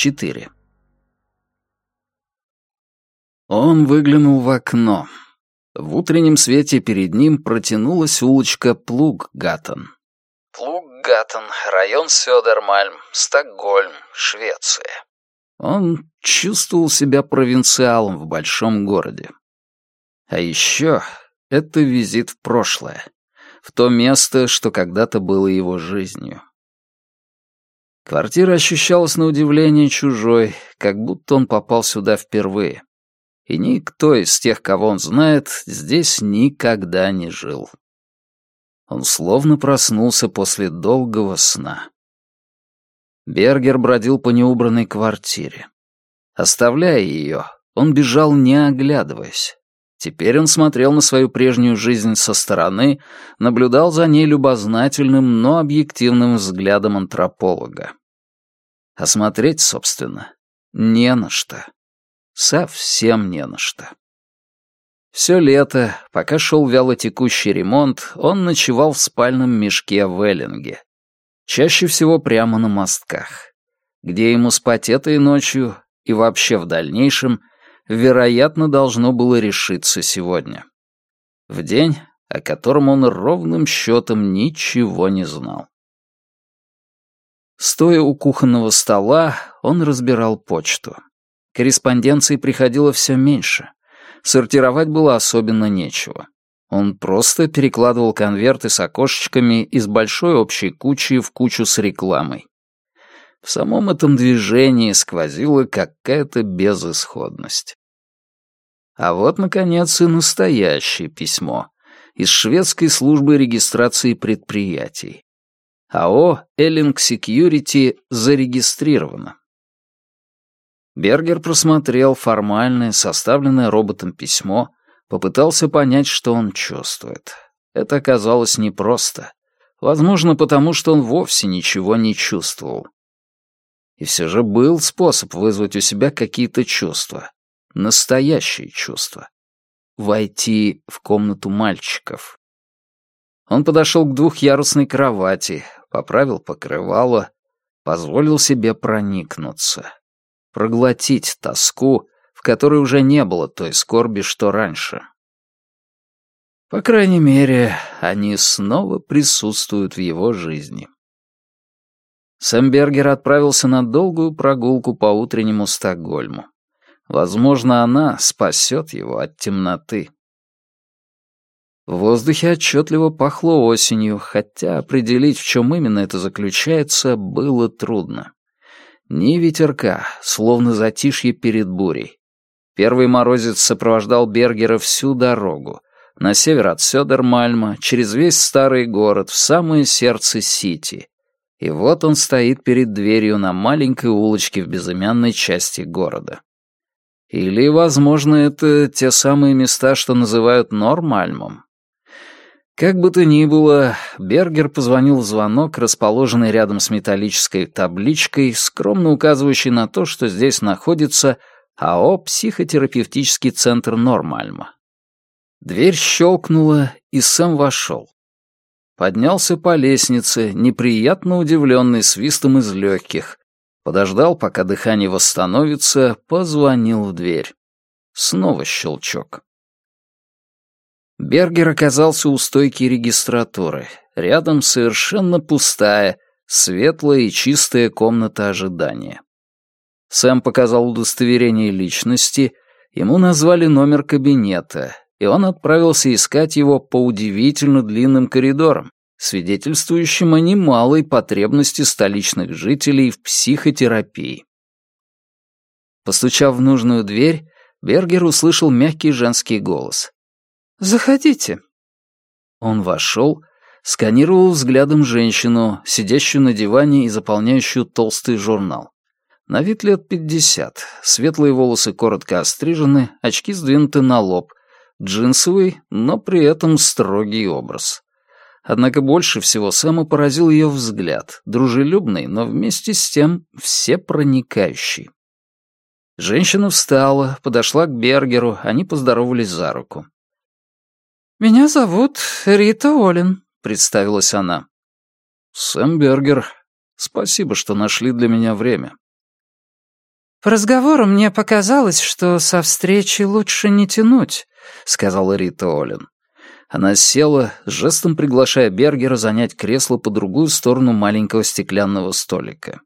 4. Он выглянул в окно. В утреннем свете перед ним протянулась улочка Плуггаттен. Плуггаттен, район Södermalm, Стокгольм, Швеция. Он чувствовал себя провинциалом в большом городе. А еще это визит в прошлое, в то место, что когда-то было его жизнью. Квартира ощущалась на удивление чужой, как будто он попал сюда впервые. И никто из тех, кого он знает, здесь никогда не жил. Он словно проснулся после долгого сна. Бергер бродил по неубранной квартире. Оставляя ее, он бежал, не оглядываясь. Теперь он смотрел на свою прежнюю жизнь со стороны, наблюдал за ней любознательным, но объективным взглядом антрополога. А смотреть, собственно, не на что. Совсем не на что. Все лето, пока шел вялотекущий ремонт, он ночевал в спальном мешке в Эллинге. Чаще всего прямо на мостках. Где ему спать этой ночью и вообще в дальнейшем, вероятно, должно было решиться сегодня. В день, о котором он ровным счетом ничего не знал. Стоя у кухонного стола, он разбирал почту. Корреспонденции приходило все меньше. Сортировать было особенно нечего. Он просто перекладывал конверты с окошечками из большой общей кучи в кучу с рекламой. В самом этом движении сквозила какая-то безысходность. А вот, наконец, и настоящее письмо из шведской службы регистрации предприятий. АО «Эллинг Секьюрити» зарегистрировано. Бергер просмотрел формальное, составленное роботом письмо, попытался понять, что он чувствует. Это оказалось непросто. Возможно, потому что он вовсе ничего не чувствовал. И все же был способ вызвать у себя какие-то чувства настоящее чувство. Войти в комнату мальчиков. Он подошел к двухъярусной кровати, поправил покрывало, позволил себе проникнуться. Проглотить тоску, в которой уже не было той скорби, что раньше. По крайней мере, они снова присутствуют в его жизни. Сэм Бергер отправился на долгую прогулку по утреннему Стокгольму. Возможно, она спасет его от темноты. В воздухе отчетливо пахло осенью, хотя определить, в чем именно это заключается, было трудно. Ни ветерка, словно затишье перед бурей. Первый морозец сопровождал Бергера всю дорогу. На север от Сёдермальма, через весь старый город, в самое сердце Сити. И вот он стоит перед дверью на маленькой улочке в безымянной части города. Или, возможно, это те самые места, что называют Нормальмом. Как бы то ни было, Бергер позвонил в звонок, расположенный рядом с металлической табличкой, скромно указывающей на то, что здесь находится АО «Психотерапевтический центр Нормальма». Дверь щелкнула, и Сэм вошел. Поднялся по лестнице, неприятно удивленный свистом из легких, Подождал, пока дыхание восстановится, позвонил в дверь. Снова щелчок. Бергер оказался у стойки регистратуры. Рядом совершенно пустая, светлая и чистая комната ожидания. Сэм показал удостоверение личности, ему назвали номер кабинета, и он отправился искать его по удивительно длинным коридорам, свидетельствующим о немалой потребности столичных жителей в психотерапии. Постучав в нужную дверь, Бергер услышал мягкий женский голос. «Заходите». Он вошел, сканировал взглядом женщину, сидящую на диване и заполняющую толстый журнал. На вид лет пятьдесят, светлые волосы коротко острижены, очки сдвинуты на лоб, джинсовый, но при этом строгий образ. Однако больше всего Сэма поразил ее взгляд, дружелюбный, но вместе с тем всепроникающий. Женщина встала, подошла к Бергеру, они поздоровались за руку. «Меня зовут Рита Олин», — представилась она. «Сэм Бергер, спасибо, что нашли для меня время». «По разговору мне показалось, что со встречи лучше не тянуть», — сказала Рита Олин. Она села, жестом приглашая Бергера занять кресло по другую сторону маленького стеклянного столика.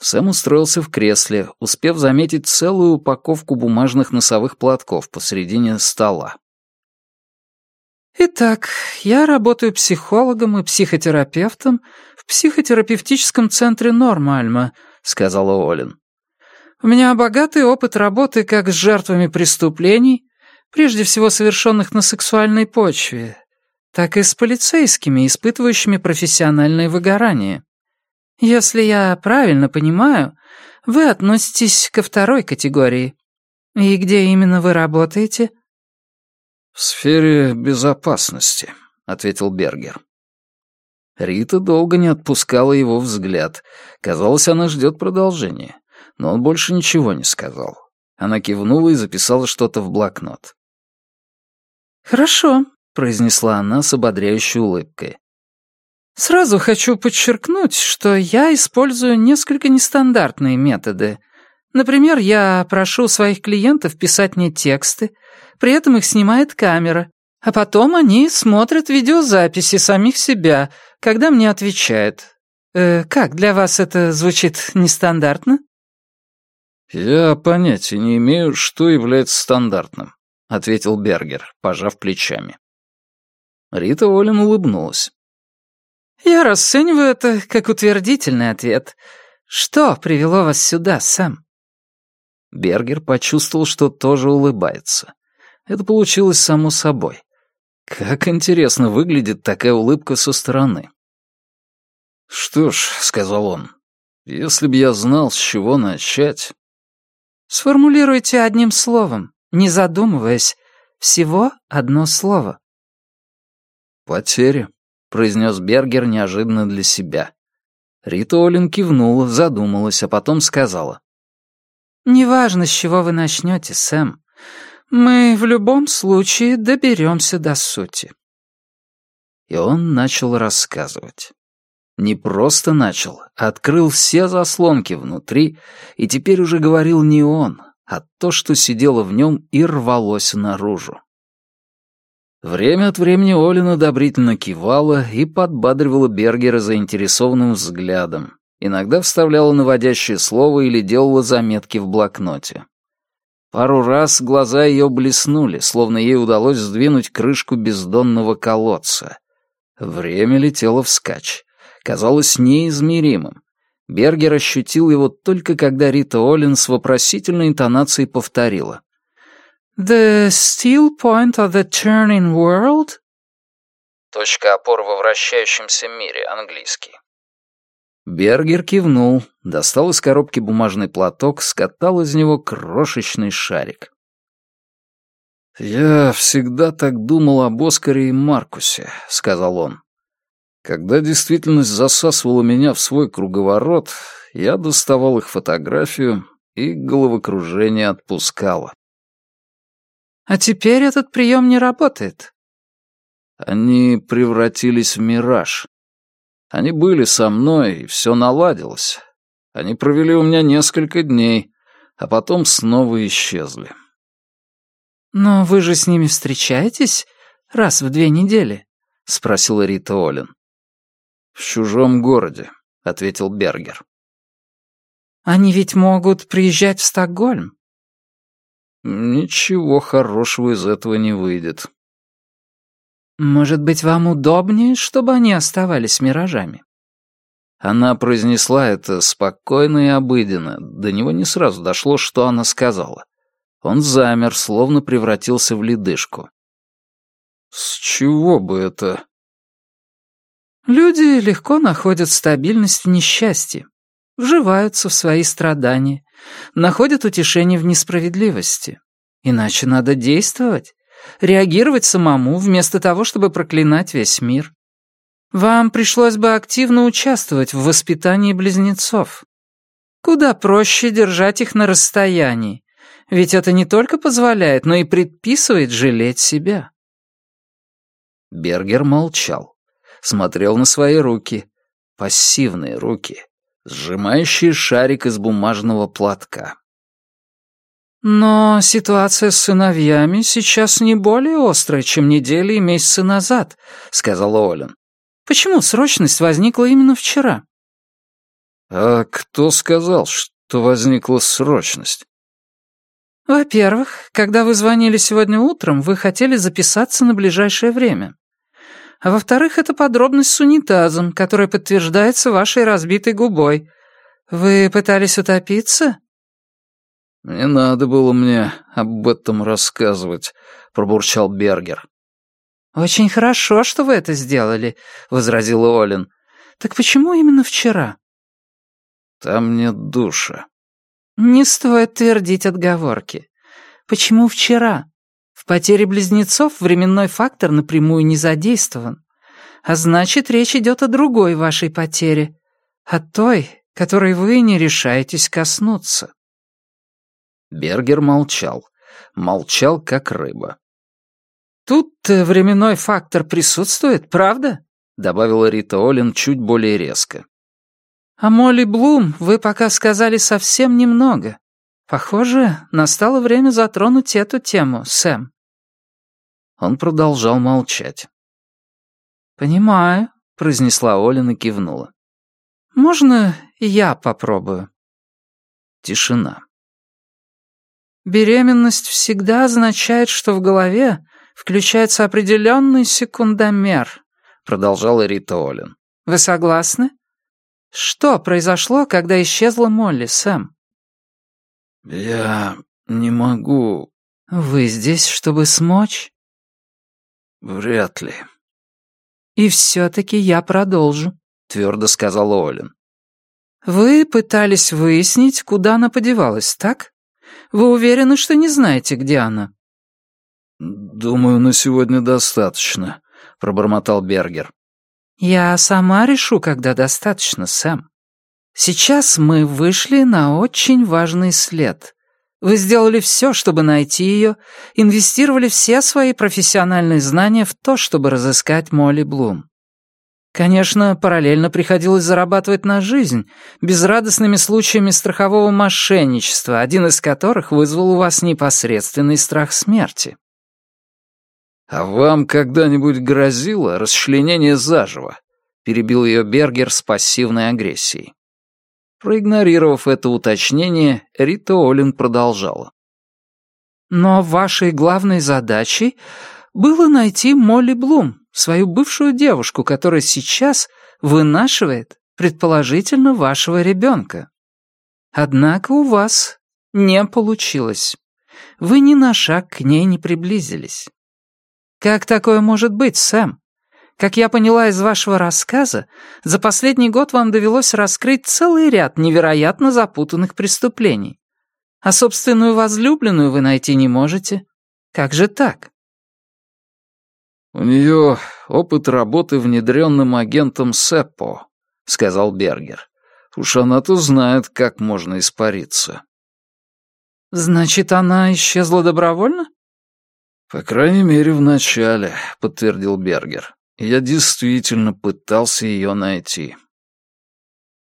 Сэм устроился в кресле, успев заметить целую упаковку бумажных носовых платков посередине стола. «Итак, я работаю психологом и психотерапевтом в психотерапевтическом центре Нормальма», — сказала Олин. «У меня богатый опыт работы как с жертвами преступлений, прежде всего совершенных на сексуальной почве, так и с полицейскими, испытывающими профессиональное выгорание. Если я правильно понимаю, вы относитесь ко второй категории. И где именно вы работаете?» «В сфере безопасности», — ответил Бергер. Рита долго не отпускала его взгляд. Казалось, она ждет продолжения. Но он больше ничего не сказал. Она кивнула и записала что-то в блокнот. «Хорошо», — произнесла она с ободряющей улыбкой. «Сразу хочу подчеркнуть, что я использую несколько нестандартные методы. Например, я прошу своих клиентов писать мне тексты, при этом их снимает камера, а потом они смотрят видеозаписи самих себя, когда мне отвечают. Э, как, для вас это звучит нестандартно?» «Я понятия не имею, что является стандартным», — ответил Бергер, пожав плечами. Рита Олин улыбнулась. «Я расцениваю это как утвердительный ответ. Что привело вас сюда, Сэм?» Бергер почувствовал, что тоже улыбается. Это получилось само собой. Как интересно выглядит такая улыбка со стороны. «Что ж», — сказал он, — «если бы я знал, с чего начать...» «Сформулируйте одним словом, не задумываясь. Всего одно слово». «Потеря», — произнес Бергер неожиданно для себя. Рита Олин кивнула, задумалась, а потом сказала. «Неважно, с чего вы начнете, Сэм. Мы в любом случае доберемся до сути». И он начал рассказывать. Не просто начал, а открыл все заслонки внутри, и теперь уже говорил не он, а то, что сидело в нем и рвалось наружу. Время от времени Олин одобрительно кивала и подбадривала Бергера заинтересованным взглядом. Иногда вставляла наводящее слово или делала заметки в блокноте. Пару раз глаза ее блеснули, словно ей удалось сдвинуть крышку бездонного колодца. Время летело вскачь. Казалось неизмеримым. Бергер ощутил его только когда Рита Оллин с вопросительной интонацией повторила. The still point of the turning world? Точка опоры во вращающемся мире, английский. Бергер кивнул, достал из коробки бумажный платок, скатал из него крошечный шарик. «Я всегда так думал об Оскаре и Маркусе», — сказал он. «Когда действительность засасывала меня в свой круговорот, я доставал их фотографию и головокружение отпускало. А теперь этот прием не работает. Они превратились в мираж. Они были со мной, и все наладилось. Они провели у меня несколько дней, а потом снова исчезли. «Но вы же с ними встречаетесь раз в две недели?» — спросила Рита Олин. «В чужом городе», — ответил Бергер. «Они ведь могут приезжать в Стокгольм. Ничего хорошего из этого не выйдет. Может быть, вам удобнее, чтобы они оставались миражами? Она произнесла это спокойно и обыденно. До него не сразу дошло, что она сказала. Он замер, словно превратился в ледышку. «С чего бы это?» Люди легко находят стабильность в несчастье, вживаются в свои страдания, находят утешение в несправедливости. Иначе надо действовать, реагировать самому, вместо того, чтобы проклинать весь мир. Вам пришлось бы активно участвовать в воспитании близнецов. Куда проще держать их на расстоянии, ведь это не только позволяет, но и предписывает жалеть себя. Бергер молчал, смотрел на свои руки, пассивные руки, сжимающие шарик из бумажного платка. Но ситуация с сыновьями сейчас не более острая, чем недели и месяцы назад, сказал Олин. Почему срочность возникла именно вчера? А кто сказал, что возникла срочность? Во-первых, когда вы звонили сегодня утром, вы хотели записаться на ближайшее время. А во-вторых, это подробность с унитазом, которая подтверждается вашей разбитой губой. Вы пытались утопиться? «Не надо было мне об этом рассказывать», — пробурчал Бергер. «Очень хорошо, что вы это сделали», — возразила Олин. «Так почему именно вчера?» «Там нет душа». «Не стоит твердить отговорки. Почему вчера? В потере близнецов временной фактор напрямую не задействован. А значит, речь идет о другой вашей потере, о той, которой вы не решаетесь коснуться». Бергер молчал. Молчал, как рыба. «Тут временной фактор присутствует, правда?» — добавила Рита Олин чуть более резко. «А Молли Блум вы пока сказали совсем немного. Похоже, настало время затронуть эту тему, Сэм». Он продолжал молчать. «Понимаю», — произнесла Олин и кивнула. «Можно я попробую?» Тишина. Беременность всегда означает, что в голове включается определенный секундомер, продолжала Рита Олин. Вы согласны? Что произошло, когда исчезла Молли, Сэм? Я не могу. Вы здесь, чтобы смочь? Вряд ли. И все-таки я продолжу, твердо сказала Олин. Вы пытались выяснить, куда она подевалась, так? Вы уверены, что не знаете, где она?» «Думаю, на сегодня достаточно», — пробормотал Бергер. «Я сама решу, когда достаточно, Сэм. Сейчас мы вышли на очень важный след. Вы сделали все, чтобы найти ее, инвестировали все свои профессиональные знания в то, чтобы разыскать Молли Блум. Конечно, параллельно приходилось зарабатывать на жизнь безрадостными случаями страхового мошенничества, один из которых вызвал у вас непосредственный страх смерти. «А вам когда-нибудь грозило расчленение заживо?» — перебил ее Бергер с пассивной агрессией. Проигнорировав это уточнение, Рита Олин продолжала. «Но вашей главной задачей было найти Молли Блум, свою бывшую девушку, которая сейчас вынашивает, предположительно, вашего ребенка. Однако у вас не получилось. Вы ни на шаг к ней не приблизились. Как такое может быть, Сэм? Как я поняла из вашего рассказа, за последний год вам довелось раскрыть целый ряд невероятно запутанных преступлений. А собственную возлюбленную вы найти не можете. Как же так? «У нее опыт работы внедренным агентом СЭПО», — сказал Бергер. «Уж она-то знает, как можно испариться». «Значит, она исчезла добровольно?» «По крайней мере, в начале», — подтвердил Бергер. «Я действительно пытался ее найти».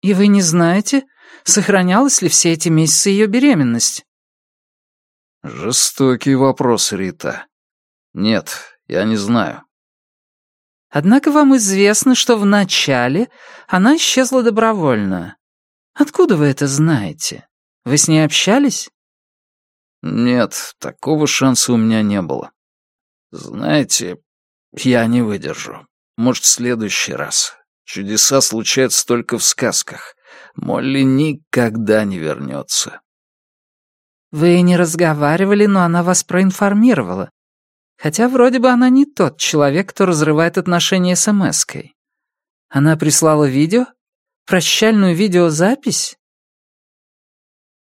«И вы не знаете, сохранялась ли все эти месяцы ее беременность?» «Жестокий вопрос, Рита. Нет, я не знаю. Однако вам известно, что вначале она исчезла добровольно. Откуда вы это знаете? Вы с ней общались? Нет, такого шанса у меня не было. Знаете, я не выдержу. Может, в следующий раз. Чудеса случаются только в сказках. Молли никогда не вернется. Вы не разговаривали, но она вас проинформировала. Хотя вроде бы она не тот человек, кто разрывает отношения с МСкой. Она прислала видео? Прощальную видеозапись?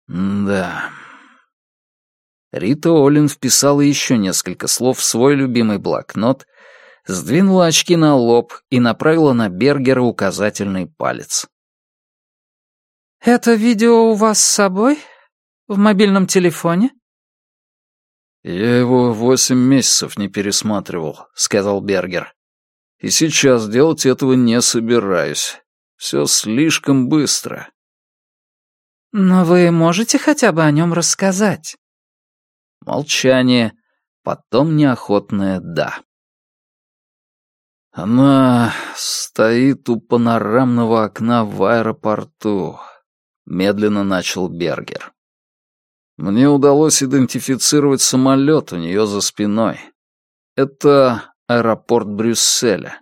да. Рита Олин вписала еще несколько слов в свой любимый блокнот, сдвинула очки на лоб и направила на Бергера указательный палец. «Это видео у вас с собой? В мобильном телефоне?» «Я его восемь месяцев не пересматривал», — сказал Бергер. «И сейчас делать этого не собираюсь. Все слишком быстро». «Но вы можете хотя бы о нем рассказать?» Молчание, потом неохотное «да». Она стоит у панорамного окна в аэропорту, медленно начал Бергер. Мне удалось идентифицировать самолет у нее за спиной. Это аэропорт Брюсселя.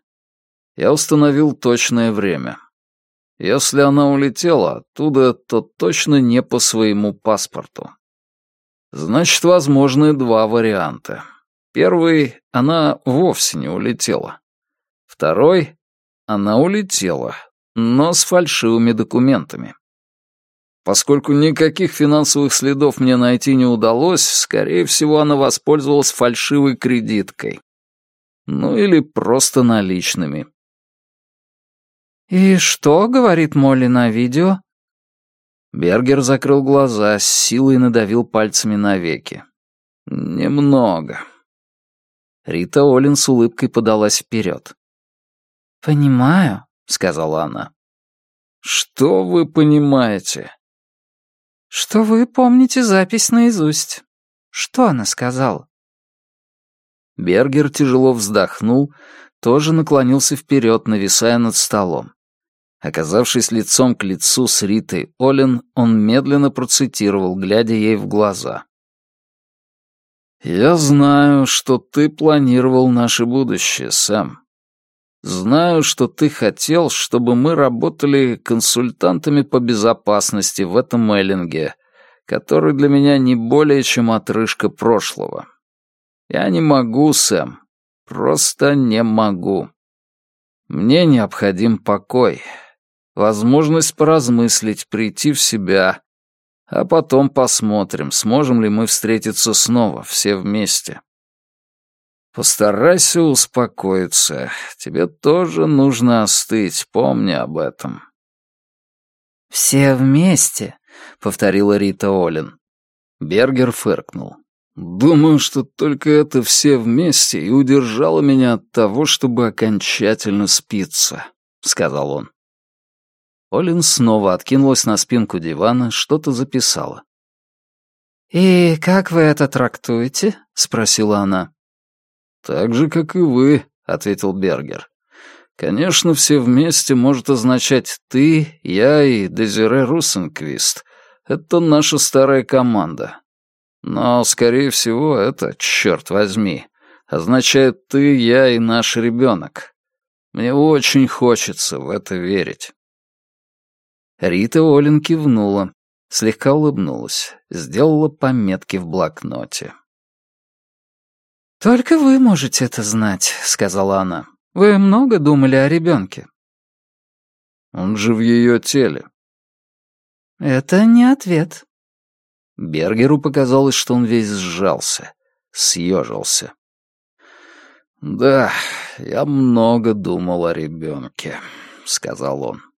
Я установил точное время. Если она улетела оттуда, то точно не по своему паспорту. Значит, возможны два варианта. Первый — она вовсе не улетела. Второй — она улетела, но с фальшивыми документами. Поскольку никаких финансовых следов мне найти не удалось, скорее всего, она воспользовалась фальшивой кредиткой. Ну или просто наличными. «И что?» — говорит Молли на видео. Бергер закрыл глаза, с силой надавил пальцами на веки. «Немного». Рита Олин с улыбкой подалась вперед. «Понимаю», — сказала она. «Что вы понимаете?» «Что вы помните запись наизусть. Что она сказала?» Бергер тяжело вздохнул, тоже наклонился вперед, нависая над столом. Оказавшись лицом к лицу с Ритой Олен, он медленно процитировал, глядя ей в глаза. «Я знаю, что ты планировал наше будущее, Сэм. Знаю, что ты хотел, чтобы мы работали консультантами по безопасности в этом Эллинге, который для меня не более чем отрыжка прошлого. Я не могу, Сэм, просто не могу. Мне необходим покой, возможность поразмыслить, прийти в себя, а потом посмотрим, сможем ли мы встретиться снова, все вместе. Постарайся успокоиться. Тебе тоже нужно остыть, помни об этом. «Все вместе», — повторила Рита Олин. Бергер фыркнул. «Думаю, что только это все вместе и удержало меня от того, чтобы окончательно спиться», — сказал он. Олин снова откинулась на спинку дивана, что-то записала. «И как вы это трактуете?» — спросила она. «Так же, как и вы», — ответил Бергер. «Конечно, все вместе может означать ты, я и Дезире Руссенквист. Это наша старая команда. Но, скорее всего, это, черт возьми, означает ты, я и наш ребенок. Мне очень хочется в это верить». Рита Олин кивнула, слегка улыбнулась, сделала пометки в блокноте. «Только вы можете это знать», — сказала она. «Вы много думали о ребенке?» «Он же в ее теле». «Это не ответ». Бергеру показалось, что он весь сжался, съежился. «Да, я много думал о ребенке», — сказал он.